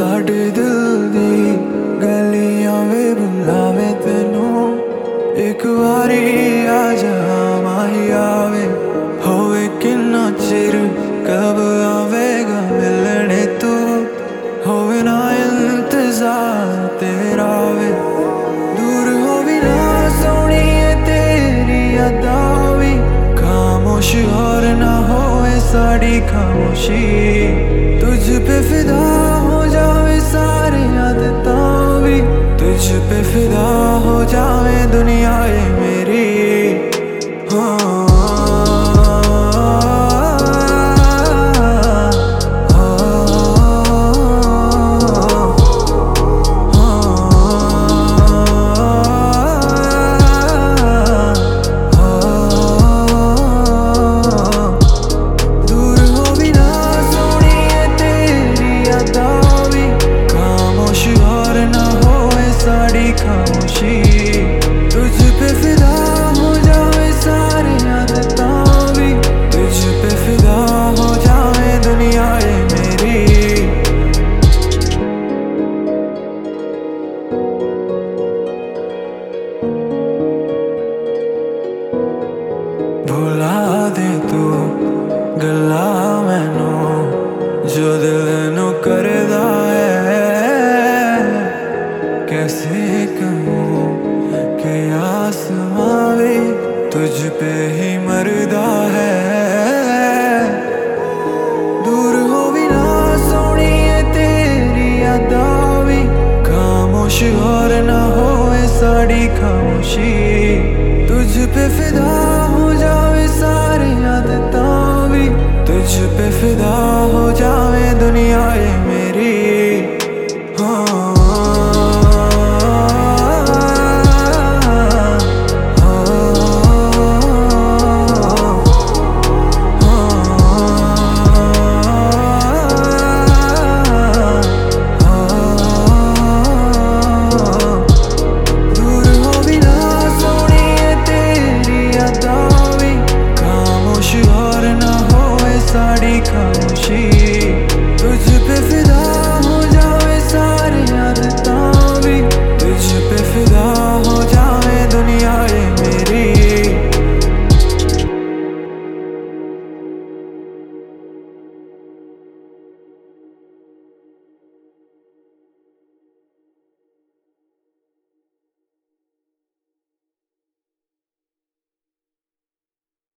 ਸਾਡੇ ਦਿਲ ਦੀ ਗਲੀਆਂ ਵੇ ਬੁਲਾਵੇ ਤੈਨੂੰ ਇੱਕ ਵਾਰੀ ਆ ਜਾ ਮਾਹੀ ਆਵੇ ਹੋਵੇ ਕਿੰਨਾ ਚਿਰ ਕਬ ਆਵੇਗਾ ਮਿਲਣੇ ਤੂੰ ਹੋਵੇ ਨਾ ਇੰਤਜ਼ਾਰ ਤੇਰਾ ਵੇ ਦੂਰ ਹੋਵੇ ਨਾ ਸੋਣੀਏ ਤੇਰੀ ਯਾਦਾਂ ਵੀ ਖਾਮੋਸ਼ ਹੋਰ ਨਾ ਹੋਵੇ ਸਾਡੀ ਖਾਮੋਸ਼ੀ ਤੁਝ पे फिदा ਸਾਰੀਆਂ ਤੇ ਵੀ ਤੁਝ ਹੋ ਜਾਵੇ ਦੁਨੀਆ ਏ ਮੇਰੀ। ਹਾਂ। ਭੁਲਾ ਦੇ ਤੂੰ ਗੱਲਾਂ ਮੈਨੂੰ ਜੋ ਦਿਲ ਨੂੰ ਕਰਦਾ ਹੈ। ਕੈਸੇ ਕਹੂੰ ਕਿ ਆਸਮਾਂ ਵੀ ਤੁਝ पे ਹੀ ਮਰਦਾ ਹੈ। ਦੂਰ ਹੋ ਵੀ ਨਾ ਸੋਣੀਏ ਤੇਰੀ ਯਾਦਾਂ ਖਾਮੋਸ਼ ਹੋਰ ਨਾ ਹੋਏ ਸਾਡੀ ਖਾਮੋਸ਼ੀ। ਬੇਫਿਦਾ ਹੋ ਜਾਵੇ ਦੁਨੀਆ